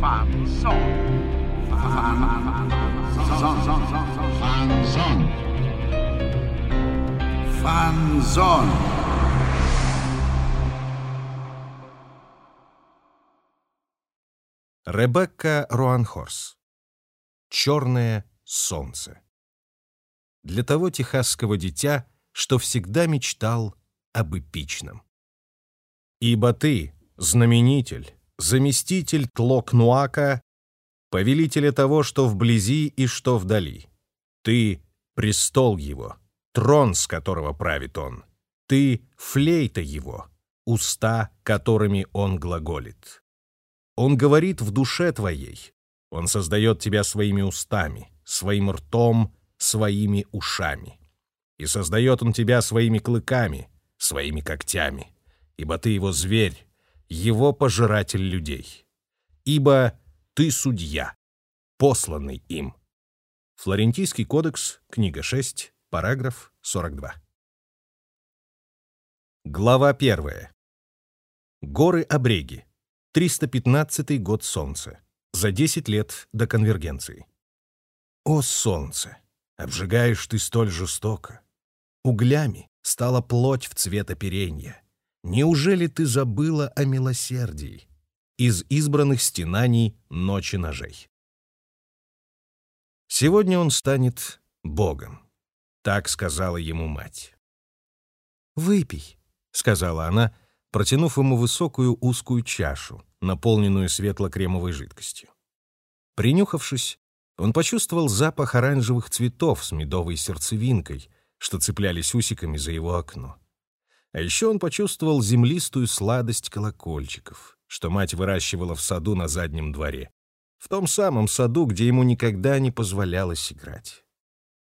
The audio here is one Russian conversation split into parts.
Фанзон. Фанзон. Фанзон. Фанзон. Ребекка Руанхорс. Черное солнце. Для того техасского дитя, что всегда мечтал об эпичном. Ибо ты, знаменитель, заместитель Тлок-Нуака, повелителя того, что вблизи и что вдали. Ты — престол его, трон, с которого правит он. Ты — флейта его, уста, которыми он глаголит. Он говорит в душе твоей. Он создает тебя своими устами, своим ртом, своими ушами. И создает он тебя своими клыками, своими когтями, ибо ты его зверь, его пожиратель людей. Ибо ты судья, посланный им. Флорентийский кодекс, книга 6, параграф 42. Глава 1. Горы Обреги. 315 год Солнца. За 10 лет до конвергенции. О, Солнце! Обжигаешь ты столь жестоко. Углями стала плоть в цвет оперенья. Неужели ты забыла о милосердии? Из избранных стенаний ночи ножей. Сегодня он станет Богом. Так сказала ему мать. «Выпей», — сказала она, протянув ему высокую узкую чашу, наполненную светло-кремовой жидкостью. Принюхавшись, он почувствовал запах оранжевых цветов с медовой сердцевинкой, что цеплялись усиками за его окно. А еще он почувствовал землистую сладость колокольчиков, что мать выращивала в саду на заднем дворе, в том самом саду, где ему никогда не позволялось играть.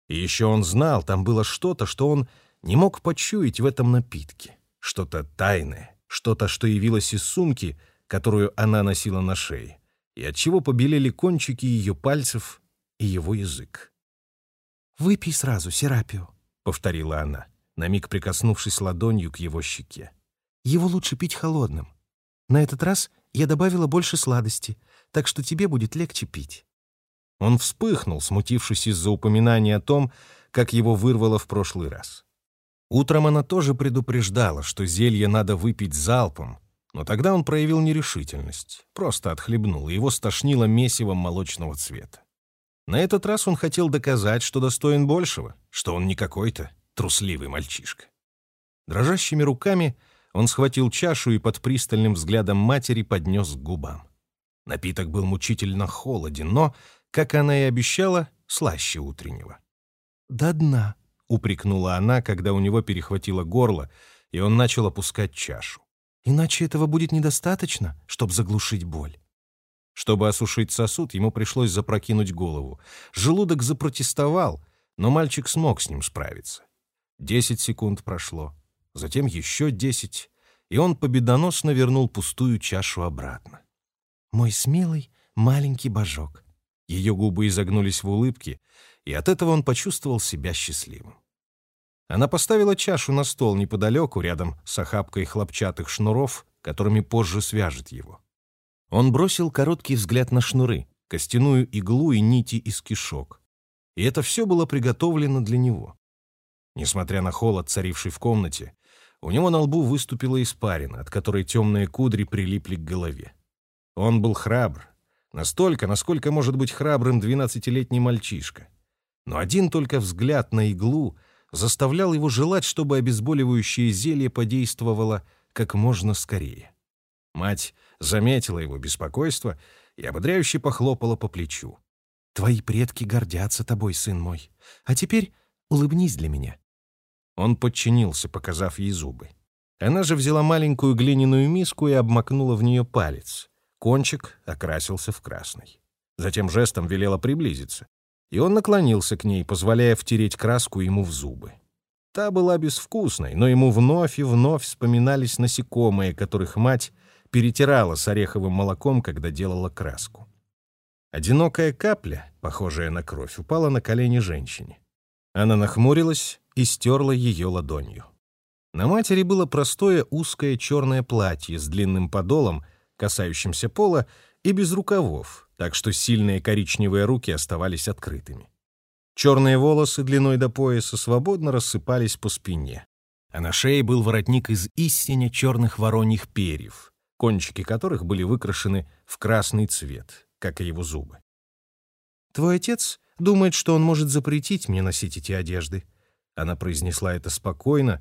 И еще он знал, там было что-то, что он не мог почуять в этом напитке, что-то тайное, что-то, что явилось из сумки, которую она носила на шее, и от чего побелели кончики ее пальцев и его язык. «Выпей сразу, Серапио», — повторила она, на миг прикоснувшись ладонью к его щеке. «Его лучше пить холодным. На этот раз я добавила больше сладости, так что тебе будет легче пить». Он вспыхнул, смутившись из-за упоминания о том, как его вырвало в прошлый раз. Утром она тоже предупреждала, что зелье надо выпить залпом, но тогда он проявил нерешительность, просто отхлебнул, и его стошнило месивом молочного цвета. На этот раз он хотел доказать, что достоин большего, что он не какой-то трусливый мальчишка. Дрожащими руками он схватил чашу и под пристальным взглядом матери поднес к губам. Напиток был мучительно холоден, но, как она и обещала, слаще утреннего. «До дна», — упрекнула она, когда у него перехватило горло, и он начал опускать чашу. «Иначе этого будет недостаточно, чтобы заглушить боль». Чтобы осушить сосуд, ему пришлось запрокинуть голову. Желудок запротестовал, но мальчик смог с ним справиться. Десять секунд прошло, затем еще десять, и он победоносно вернул пустую чашу обратно. «Мой смелый маленький божок». Ее губы изогнулись в улыбке, и от этого он почувствовал себя счастливым. Она поставила чашу на стол неподалеку, рядом с охапкой хлопчатых шнуров, которыми позже свяжет его. Он бросил короткий взгляд на шнуры, костяную иглу и нити из кишок. И это все было приготовлено для него. Несмотря на холод, царивший в комнате, у него на лбу выступила испарина, от которой темные кудри прилипли к голове. Он был храбр, настолько, насколько может быть храбрым двенадцатилетний мальчишка. Но один только взгляд на иглу заставлял его желать, чтобы обезболивающее зелье подействовало как можно скорее. Мать заметила его беспокойство и ободряюще похлопала по плечу. «Твои предки гордятся тобой, сын мой. А теперь улыбнись для меня». Он подчинился, показав ей зубы. Она же взяла маленькую глиняную миску и обмакнула в нее палец. Кончик окрасился в красный. Затем жестом велела приблизиться. И он наклонился к ней, позволяя втереть краску ему в зубы. Та была безвкусной, но ему вновь и вновь вспоминались насекомые, которых мать перетирала с ореховым молоком, когда делала краску. Одинокая капля, похожая на кровь, упала на колени женщине. Она нахмурилась и стерла ее ладонью. На матери было простое узкое черное платье с длинным подолом, касающимся пола, и без рукавов, так что сильные коричневые руки оставались открытыми. Черные волосы длиной до пояса свободно рассыпались по спине, а на шее был воротник из истине черных вороньих перьев, кончики которых были выкрашены в красный цвет, как и его зубы. «Твой отец думает, что он может запретить мне носить эти одежды». Она произнесла это спокойно,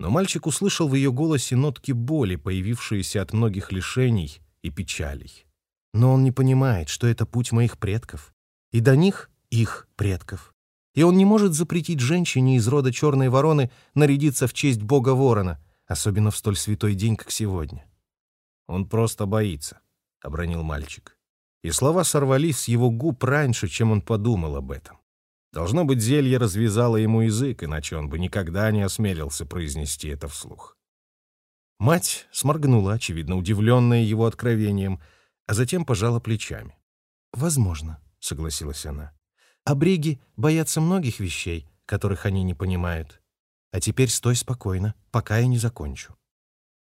но мальчик услышал в ее голосе нотки боли, появившиеся от многих лишений и печалей. Но он не понимает, что это путь моих предков, и до них — их предков. И он не может запретить женщине из рода черной вороны нарядиться в честь бога ворона, особенно в столь святой день, как сегодня. «Он просто боится», — обронил мальчик. И слова сорвались с его губ раньше, чем он подумал об этом. Должно быть, зелье развязало ему язык, иначе он бы никогда не осмелился произнести это вслух. Мать сморгнула, очевидно, удивленная его откровением — а затем пожала плечами. «Возможно», — согласилась она. «Обреги боятся многих вещей, которых они не понимают. А теперь стой спокойно, пока я не закончу».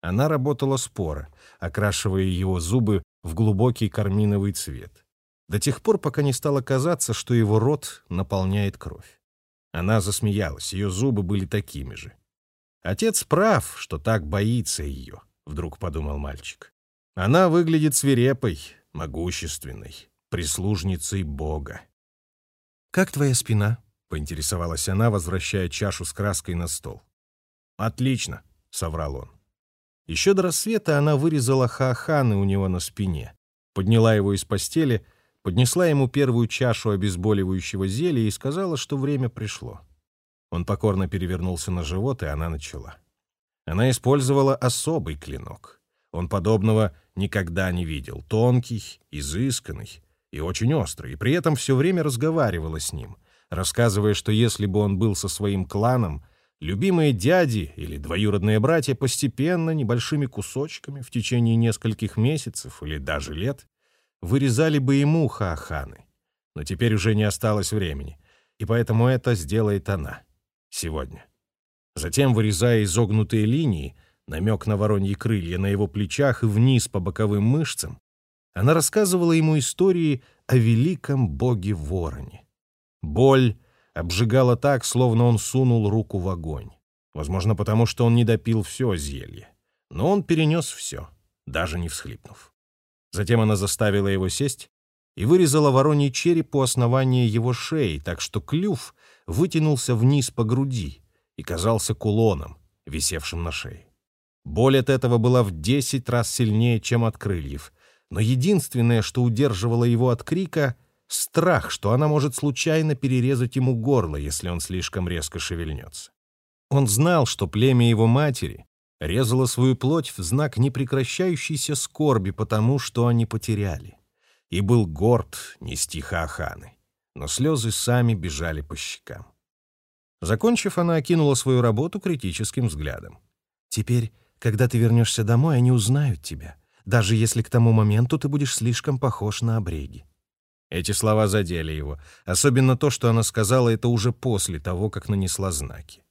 Она работала споро, окрашивая его зубы в глубокий карминовый цвет, до тех пор, пока не стало казаться, что его рот наполняет кровь. Она засмеялась, ее зубы были такими же. «Отец прав, что так боится ее», — вдруг подумал мальчик. Она выглядит свирепой, могущественной, прислужницей Бога. «Как твоя спина?» — поинтересовалась она, возвращая чашу с краской на стол. «Отлично», — соврал он. Еще до рассвета она вырезала хааханы у него на спине, подняла его из постели, поднесла ему первую чашу обезболивающего зелья и сказала, что время пришло. Он покорно перевернулся на живот, и она начала. Она использовала особый клинок. Он подобного никогда не видел. Тонкий, изысканный и очень острый. И при этом все время разговаривала с ним, рассказывая, что если бы он был со своим кланом, любимые дяди или двоюродные братья постепенно, небольшими кусочками, в течение нескольких месяцев или даже лет, вырезали бы ему хааханы. Но теперь уже не осталось времени, и поэтому это сделает она. Сегодня. Затем, вырезая изогнутые линии, намек на вороньи крылья на его плечах и вниз по боковым мышцам, она рассказывала ему истории о великом боге-вороне. Боль обжигала так, словно он сунул руку в огонь. Возможно, потому что он не допил все зелье. Но он перенес все, даже не всхлипнув. Затем она заставила его сесть и вырезала вороний череп у основания его шеи, так что клюв вытянулся вниз по груди и казался кулоном, висевшим на шее. Боль от этого была в десять раз сильнее, чем от крыльев. Но единственное, что удерживало его от крика — страх, что она может случайно перерезать ему горло, если он слишком резко шевельнется. Он знал, что племя его матери резало свою плоть в знак непрекращающейся скорби потому, что они потеряли. И был горд нести Хааханы. Но слезы сами бежали по щекам. Закончив, она окинула свою работу критическим взглядом. «Теперь когда ты вернешься домой, они узнают тебя, даже если к тому моменту ты будешь слишком похож на обреги». Эти слова задели его, особенно то, что она сказала это уже после того, как нанесла знаки.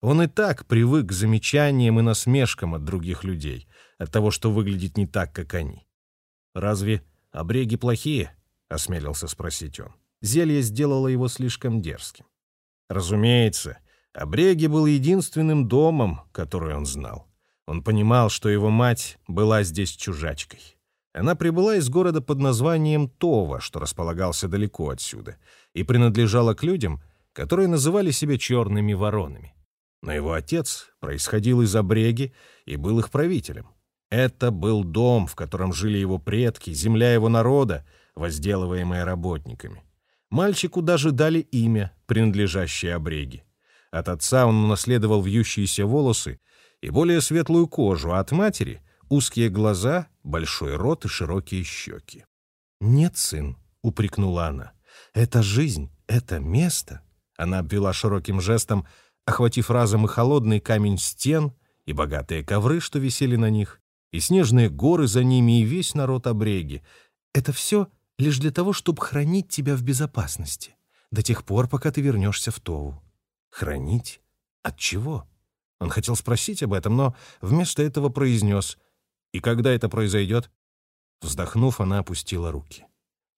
Он и так привык к замечаниям и насмешкам от других людей, от того, что выглядит не так, как они. «Разве обреги плохие?» — осмелился спросить он. Зелье сделало его слишком дерзким. Разумеется, обреги был единственным домом, который он знал. Он понимал, что его мать была здесь чужачкой. Она прибыла из города под названием Това, что располагался далеко отсюда, и принадлежала к людям, которые называли себя черными воронами. Но его отец происходил из Обреги и был их правителем. Это был дом, в котором жили его предки, земля его народа, возделываемая работниками. Мальчику даже дали имя, принадлежащее Обреге. От отца он унаследовал вьющиеся волосы и более светлую кожу, а от матери — узкие глаза, большой рот и широкие щеки. «Нет, сын», — упрекнула она, — «это жизнь, это место». Она обвела широким жестом, охватив разом и холодный камень стен, и богатые ковры, что висели на них, и снежные горы за ними, и весь народ обреги. Это все лишь для того, чтобы хранить тебя в безопасности, до тех пор, пока ты вернешься в Тову. Хранить? От чего? Он хотел спросить об этом, но вместо этого произнес «И когда это произойдет?» Вздохнув, она опустила руки.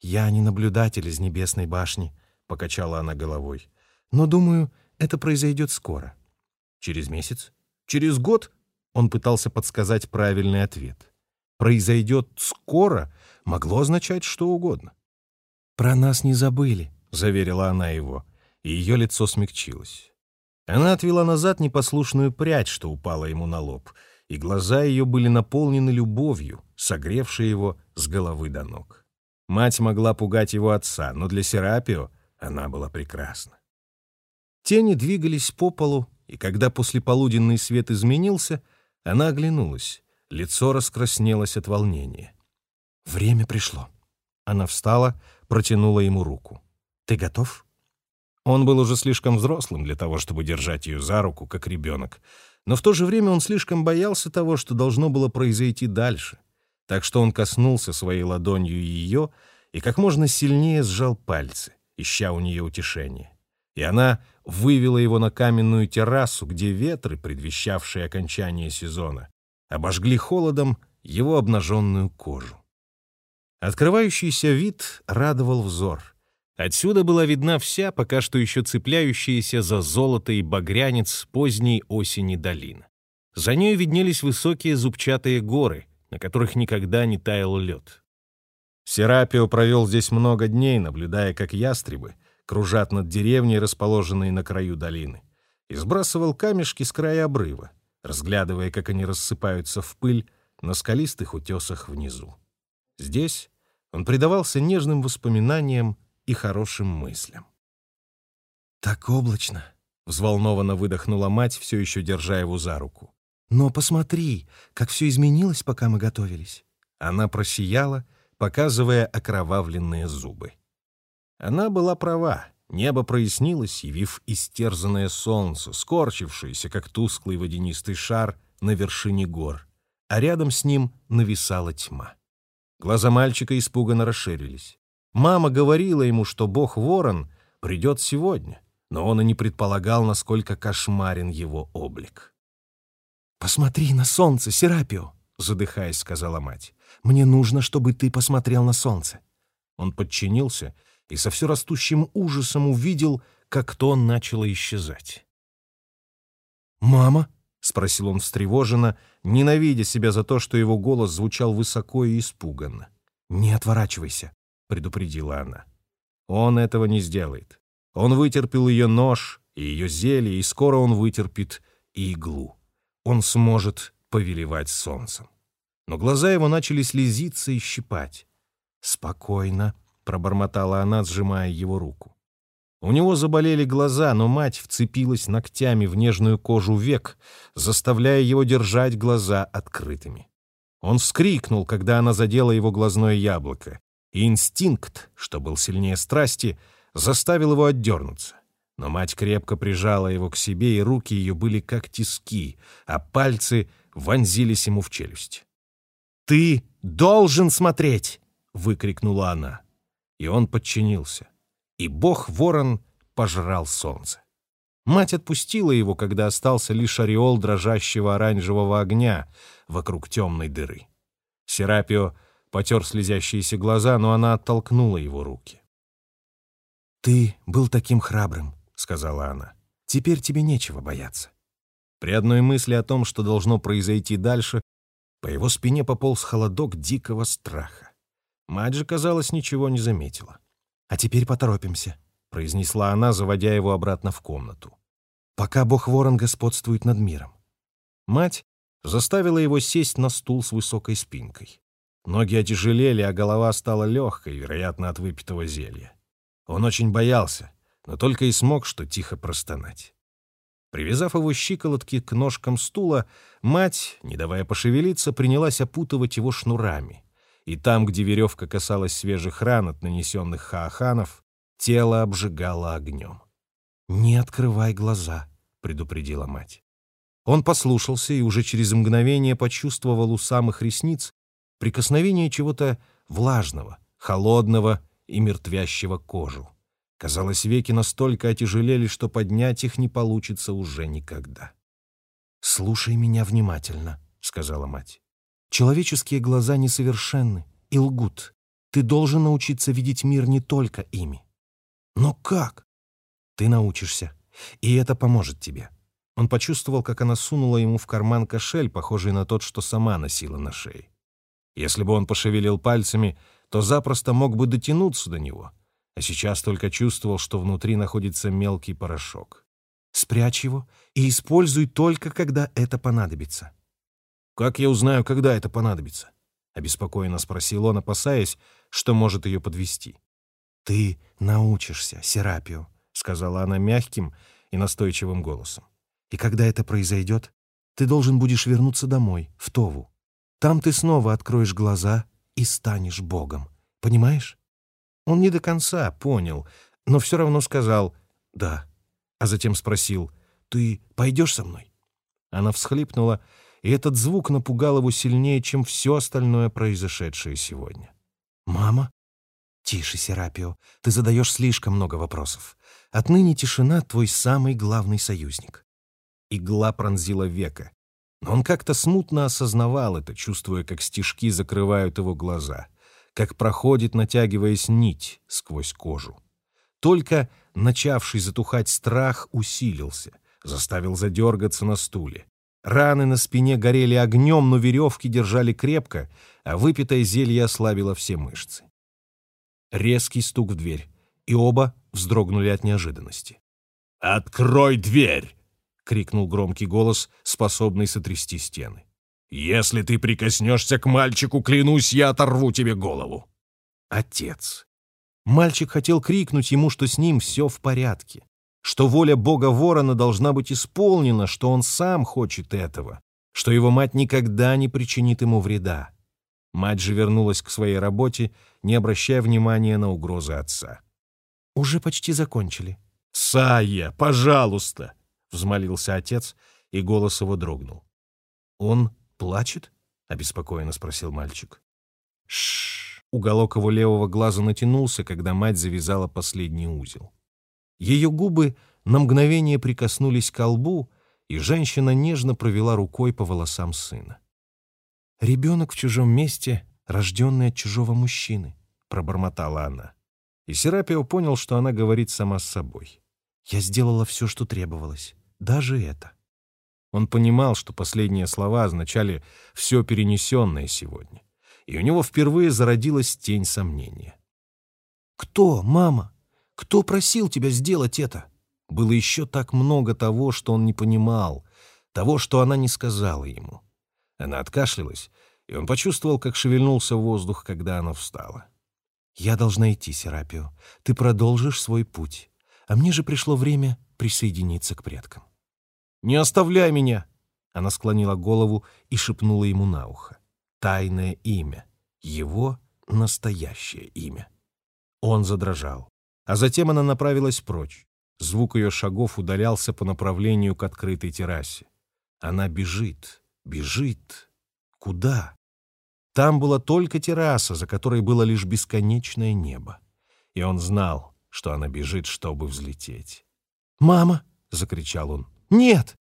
«Я не наблюдатель из небесной башни», — покачала она головой. «Но, думаю, это произойдет скоро». «Через месяц? Через год?» Он пытался подсказать правильный ответ. «Произойдет скоро» могло означать что угодно. «Про нас не забыли», — заверила она его, и ее лицо смягчилось. Она отвела назад непослушную прядь, что упала ему на лоб, и глаза ее были наполнены любовью, согревшей его с головы до ног. Мать могла пугать его отца, но для Серапио она была прекрасна. Тени двигались по полу, и когда послеполуденный свет изменился, она оглянулась. Лицо раскраснелось от волнения. Время пришло. Она встала, протянула ему руку. «Ты готов?» Он был уже слишком взрослым для того, чтобы держать ее за руку, как ребенок. Но в то же время он слишком боялся того, что должно было произойти дальше. Так что он коснулся своей ладонью ее и как можно сильнее сжал пальцы, ища у нее утешения. И она вывела его на каменную террасу, где ветры, предвещавшие окончание сезона, обожгли холодом его обнаженную кожу. Открывающийся вид радовал взор. Отсюда была видна вся, пока что еще цепляющаяся за золото и багрянец поздней осени долина. За нею виднелись высокие зубчатые горы, на которых никогда не таял лед. Серапио провел здесь много дней, наблюдая, как ястребы кружат над деревней, расположенной на краю долины, и сбрасывал камешки с края обрыва, разглядывая, как они рассыпаются в пыль на скалистых утесах внизу. Здесь он предавался нежным воспоминаниям и хорошим мыслям. «Так облачно!» — взволнованно выдохнула мать, все еще держа его за руку. «Но посмотри, как все изменилось, пока мы готовились!» Она просияла, показывая окровавленные зубы. Она была права. Небо прояснилось, явив истерзанное солнце, скорчившееся, как тусклый водянистый шар на вершине гор, а рядом с ним нависала тьма. Глаза мальчика испуганно расширились. Мама говорила ему, что бог-ворон придет сегодня, но он и не предполагал, насколько кошмарен его облик. «Посмотри на солнце, Серапио!» — задыхаясь, сказала мать. «Мне нужно, чтобы ты посмотрел на солнце». Он подчинился и со все растущим ужасом увидел, как то начало исчезать. «Мама?» — спросил он встревоженно, ненавидя себя за то, что его голос звучал высоко и испуганно. «Не отворачивайся», — предупредила она. Он этого не сделает. Он вытерпел ее нож и ее зелье, и скоро он вытерпит и иглу. Он сможет повелевать солнцем. Но глаза его начали слезиться и щипать. «Спокойно», — пробормотала она, сжимая его руку. У него заболели глаза, но мать вцепилась ногтями в нежную кожу век, заставляя его держать глаза открытыми. Он вскрикнул, когда она задела его глазное яблоко, и инстинкт, что был сильнее страсти, заставил его отдернуться. Но мать крепко прижала его к себе, и руки ее были как тиски, а пальцы вонзились ему в челюсть. «Ты должен смотреть!» — выкрикнула она. И он подчинился и бог-ворон пожрал солнце. Мать отпустила его, когда остался лишь ореол дрожащего оранжевого огня вокруг темной дыры. Серапио потер слезящиеся глаза, но она оттолкнула его руки. «Ты был таким храбрым», — сказала она. «Теперь тебе нечего бояться». При одной мысли о том, что должно произойти дальше, по его спине пополз холодок дикого страха. Мать же, казалось, ничего не заметила. «А теперь поторопимся», — произнесла она, заводя его обратно в комнату. «Пока бог-ворон господствует над миром». Мать заставила его сесть на стул с высокой спинкой. Ноги отяжелели, а голова стала легкой, вероятно, от выпитого зелья. Он очень боялся, но только и смог что тихо простонать. Привязав его щиколотки к ножкам стула, мать, не давая пошевелиться, принялась опутывать его шнурами и там, где веревка касалась свежих ран от нанесенных хааханов, тело обжигало огнем. «Не открывай глаза», — предупредила мать. Он послушался и уже через мгновение почувствовал у самых ресниц прикосновение чего-то влажного, холодного и мертвящего кожу. Казалось, веки настолько отяжелели, что поднять их не получится уже никогда. «Слушай меня внимательно», — сказала мать. Человеческие глаза несовершенны, и лгут. Ты должен научиться видеть мир не только ими. Но как? Ты научишься, и это поможет тебе. Он почувствовал, как она сунула ему в карман кошель, похожий на тот, что сама носила на шее. Если бы он пошевелил пальцами, то запросто мог бы дотянуться до него, а сейчас только чувствовал, что внутри находится мелкий порошок. Спрячь его и используй только, когда это понадобится. «Как я узнаю, когда это понадобится?» — обеспокоенно спросил он, опасаясь, что может ее подвести. «Ты научишься, Серапио», — сказала она мягким и настойчивым голосом. «И когда это произойдет, ты должен будешь вернуться домой, в Тову. Там ты снова откроешь глаза и станешь Богом. Понимаешь?» Он не до конца понял, но все равно сказал «да», а затем спросил «ты пойдешь со мной?» Она всхлипнула, и этот звук напугал его сильнее, чем все остальное произошедшее сегодня. «Мама?» «Тише, Серапио, ты задаешь слишком много вопросов. Отныне тишина — твой самый главный союзник». Игла пронзила века, но он как-то смутно осознавал это, чувствуя, как стежки закрывают его глаза, как проходит, натягиваясь нить сквозь кожу. Только начавший затухать страх усилился, заставил задергаться на стуле. Раны на спине горели огнем, но веревки держали крепко, а выпитое зелье ослабило все мышцы. Резкий стук в дверь, и оба вздрогнули от неожиданности. «Открой дверь!» — крикнул громкий голос, способный сотрясти стены. «Если ты прикоснешься к мальчику, клянусь, я оторву тебе голову!» Отец. Мальчик хотел крикнуть ему, что с ним все в порядке что воля бога ворона должна быть исполнена, что он сам хочет этого, что его мать никогда не причинит ему вреда. Мать же вернулась к своей работе, не обращая внимания на угрозы отца. «Уже почти закончили». «Сая, пожалуйста!» — взмолился отец, и голос его дрогнул. «Он плачет?» — обеспокоенно спросил мальчик. Шш! Уголок его левого глаза натянулся, когда мать завязала последний узел. Ее губы на мгновение прикоснулись к лбу, и женщина нежно провела рукой по волосам сына. «Ребенок в чужом месте, рожденный от чужого мужчины», — пробормотала она. И Серапио понял, что она говорит сама с собой. «Я сделала все, что требовалось, даже это». Он понимал, что последние слова означали все перенесенное сегодня, и у него впервые зародилась тень сомнения. «Кто, мама?» Кто просил тебя сделать это? Было еще так много того, что он не понимал, того, что она не сказала ему. Она откашлялась, и он почувствовал, как шевельнулся воздух, когда она встала. «Я должна идти, Серапио. Ты продолжишь свой путь. А мне же пришло время присоединиться к предкам». «Не оставляй меня!» Она склонила голову и шепнула ему на ухо. Тайное имя. Его настоящее имя. Он задрожал а затем она направилась прочь. Звук ее шагов удалялся по направлению к открытой террасе. Она бежит, бежит. Куда? Там была только терраса, за которой было лишь бесконечное небо. И он знал, что она бежит, чтобы взлететь. «Мама!» — закричал он. «Нет!»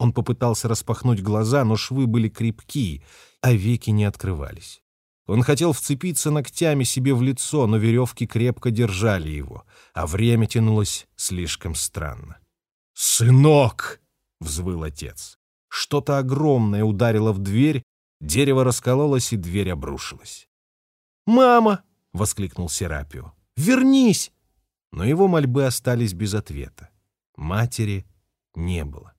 Он попытался распахнуть глаза, но швы были крепкие, а веки не открывались. Он хотел вцепиться ногтями себе в лицо, но веревки крепко держали его, а время тянулось слишком странно. «Сынок!» — взвыл отец. Что-то огромное ударило в дверь, дерево раскололось, и дверь обрушилась. «Мама!» — воскликнул Серапио. «Вернись!» Но его мольбы остались без ответа. Матери не было.